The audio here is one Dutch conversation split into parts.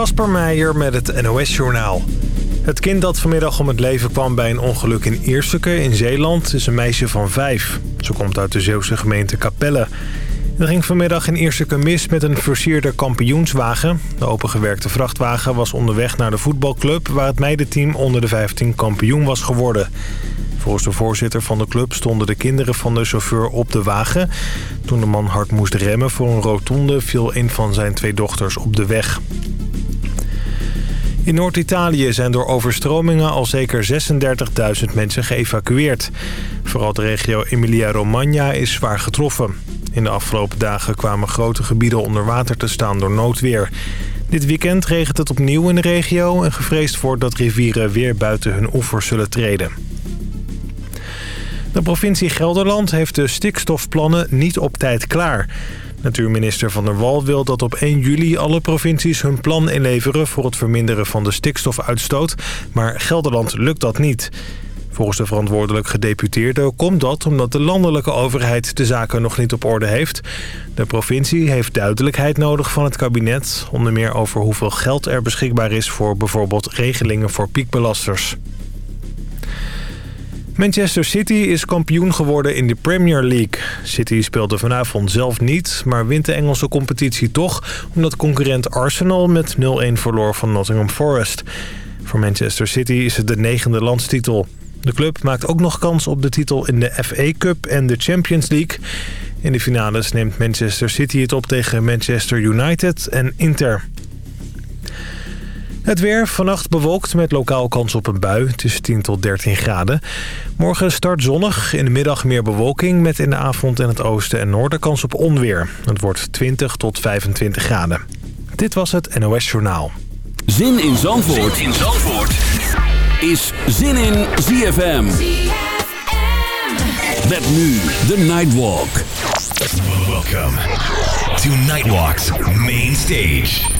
Kasper Meijer met het NOS-journaal. Het kind dat vanmiddag om het leven kwam bij een ongeluk in Ierseke in Zeeland... is een meisje van vijf. Ze komt uit de Zeeuwse gemeente Capelle. Er ging vanmiddag in Ierseke mis met een versierde kampioenswagen. De opengewerkte vrachtwagen was onderweg naar de voetbalclub... waar het meidenteam onder de 15 kampioen was geworden. Volgens de voorzitter van de club stonden de kinderen van de chauffeur op de wagen. Toen de man hard moest remmen voor een rotonde... viel een van zijn twee dochters op de weg. In Noord-Italië zijn door overstromingen al zeker 36.000 mensen geëvacueerd. Vooral de regio Emilia-Romagna is zwaar getroffen. In de afgelopen dagen kwamen grote gebieden onder water te staan door noodweer. Dit weekend regent het opnieuw in de regio... en gevreesd wordt dat rivieren weer buiten hun oevers zullen treden. De provincie Gelderland heeft de stikstofplannen niet op tijd klaar. Natuurminister Van der Wal wil dat op 1 juli alle provincies hun plan inleveren... voor het verminderen van de stikstofuitstoot. Maar Gelderland lukt dat niet. Volgens de verantwoordelijk gedeputeerde komt dat omdat de landelijke overheid de zaken nog niet op orde heeft. De provincie heeft duidelijkheid nodig van het kabinet, onder meer over hoeveel geld er beschikbaar is voor bijvoorbeeld regelingen voor piekbelasters. Manchester City is kampioen geworden in de Premier League. City speelde vanavond zelf niet, maar wint de Engelse competitie toch... omdat concurrent Arsenal met 0-1 verloor van Nottingham Forest. Voor Manchester City is het de negende landstitel. De club maakt ook nog kans op de titel in de FA Cup en de Champions League. In de finales neemt Manchester City het op tegen Manchester United en Inter. Het weer vannacht bewolkt met lokaal kans op een bui tussen 10 tot 13 graden. Morgen start zonnig, in de middag meer bewolking... met in de avond in het oosten en noorden kans op onweer. Het wordt 20 tot 25 graden. Dit was het NOS Journaal. Zin in Zandvoort, zin in Zandvoort. is Zin in ZFM. Met nu de Nightwalk. Welcome to Nightwalk's main stage.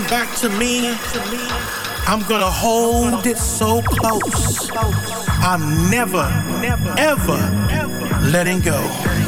Came back to me, I'm gonna hold it so close. I'm never, never, ever letting go.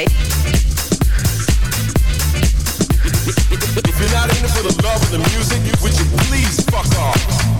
DJ. If you're not in it for the love of the music, would you please fuck off?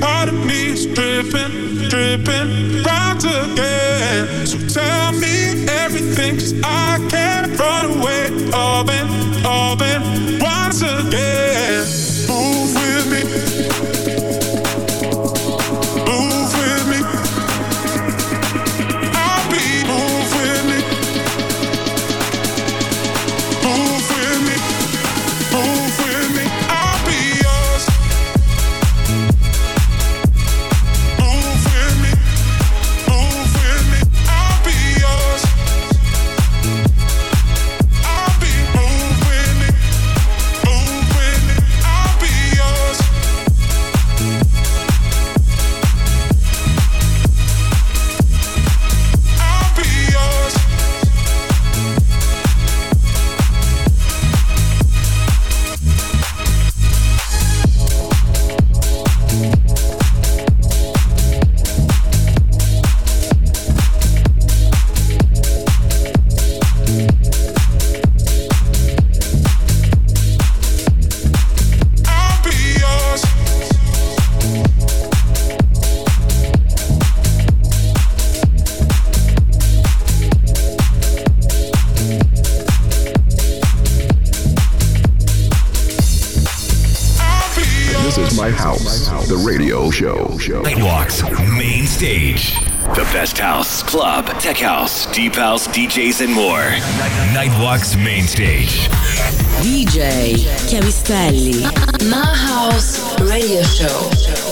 Part of me is dripping, dripping, right again. So tell me everything, cause I can't run away. All in, all in, once again. Move with me. deep house, DJs, and more. Nightwalk's main stage. DJ Cavistelli. My House Radio Show.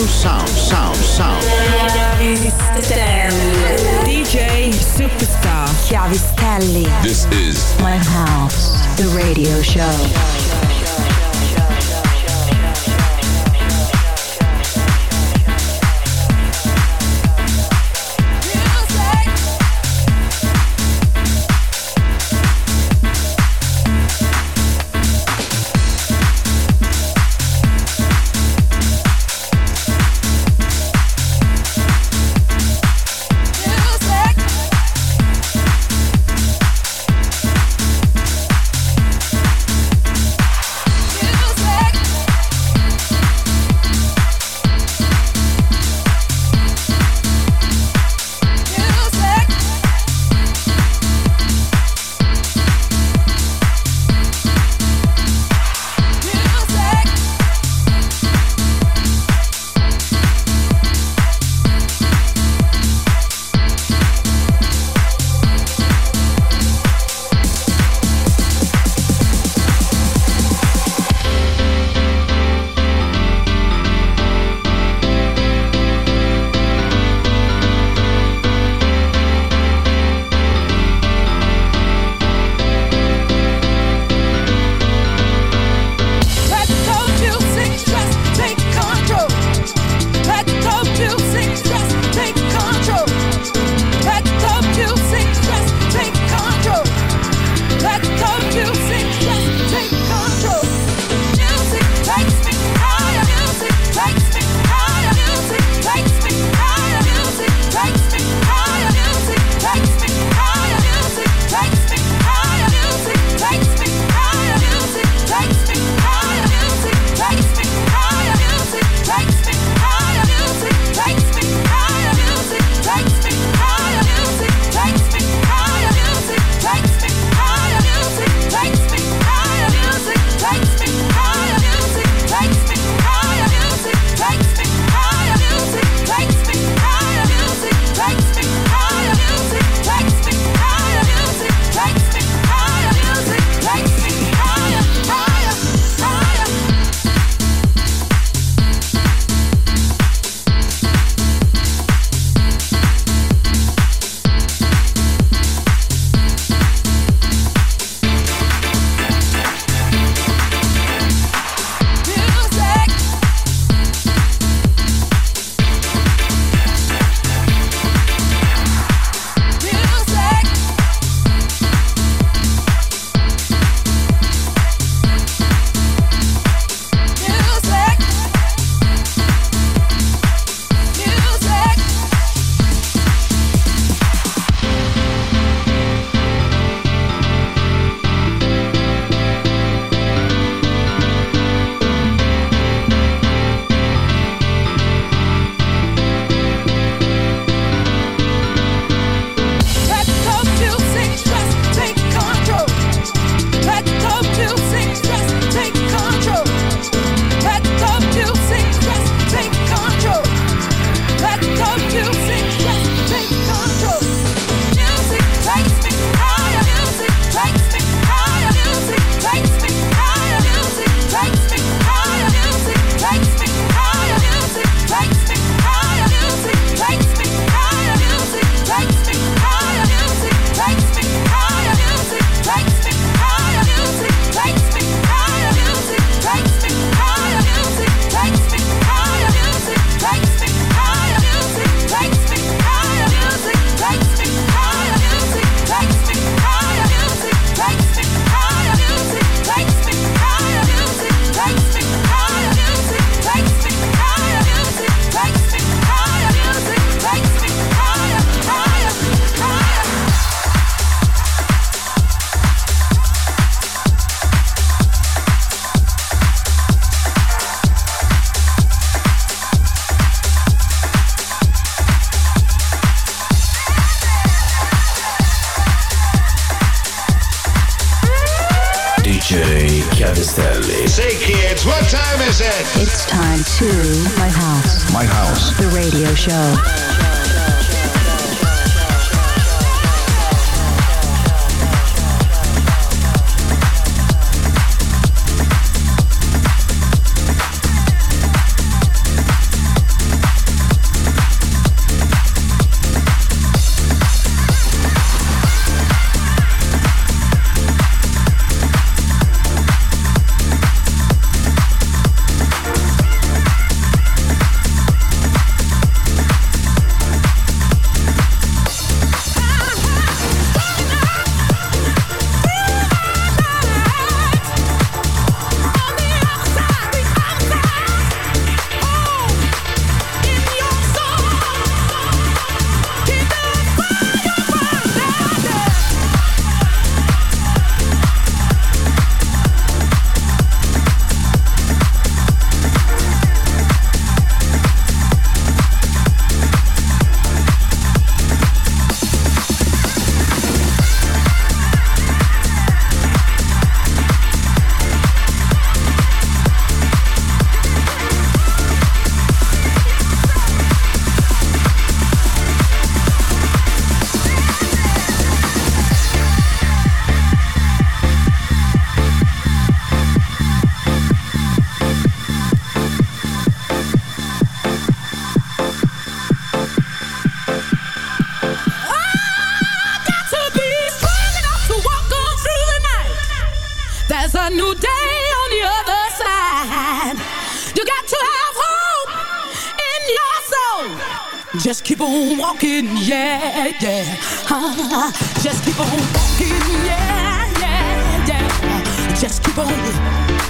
Susan. Show. Walking, yeah, yeah. Uh, just keep on walking, yeah, yeah, yeah. Just keep on.